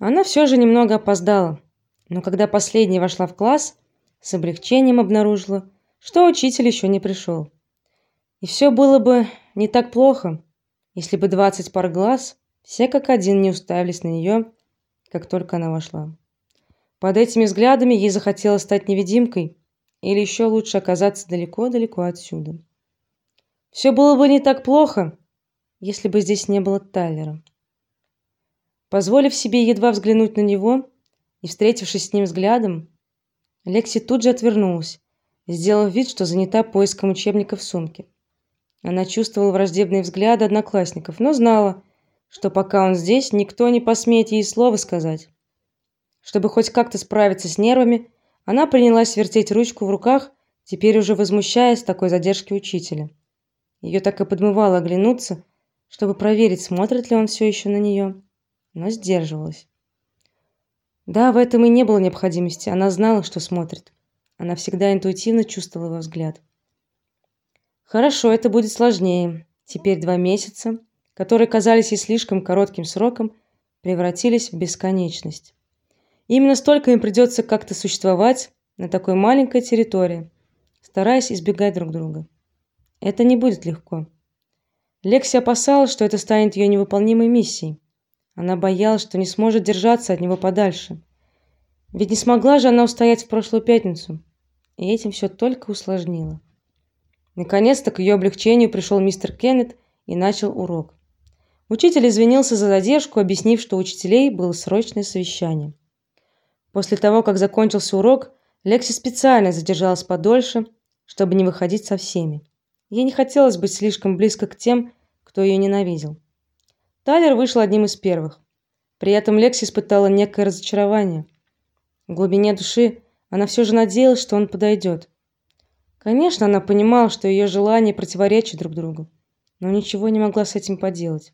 Она все же немного опоздала, но когда последняя вошла в класс, с облегчением обнаружила, что учитель еще не пришел. И все было бы не так плохо, если бы двадцать пар глаз все как один не уставились на нее, как только она вошла. Под этими взглядами ей захотелось стать невидимкой или еще лучше оказаться далеко-далеко отсюда. Все было бы не так плохо, если бы здесь не было Тайлера. Позволив себе едва взглянуть на него и встретившись с ним взглядом, Лекси тут же отвернулась, сделав вид, что занята поиском учебников в сумке. Она чувствовала враждебные взгляды одноклассников, но знала, что пока он здесь, никто не посмеет ей слова сказать. Чтобы хоть как-то справиться с нервами, она принялась вертеть ручку в руках, теперь уже возмущаясь такой задержки учителя. Ее так и подмывало оглянуться, чтобы проверить, смотрит ли он все еще на нее но сдерживалась. Да, в этом и не было необходимости. Она знала, что смотрит. Она всегда интуитивно чувствовала его взгляд. Хорошо, это будет сложнее. Теперь два месяца, которые казались ей слишком коротким сроком, превратились в бесконечность. именно столько им придется как-то существовать на такой маленькой территории, стараясь избегать друг друга. Это не будет легко. Лекси опасалась, что это станет ее невыполнимой миссией. Она боялась, что не сможет держаться от него подальше. Ведь не смогла же она устоять в прошлую пятницу, и этим все только усложнило. Наконец-то к ее облегчению пришел мистер Кеннет и начал урок. Учитель извинился за задержку, объяснив, что у учителей было срочное совещание. После того, как закончился урок, Лекси специально задержалась подольше, чтобы не выходить со всеми. Ей не хотелось быть слишком близко к тем, кто ее ненавидел. Тайлер вышел одним из первых. При этом Лекси испытала некое разочарование. В глубине души она все же надеялась, что он подойдет. Конечно, она понимала, что ее желания противоречат друг другу, но ничего не могла с этим поделать.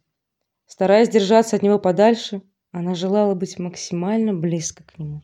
Стараясь держаться от него подальше, она желала быть максимально близко к нему.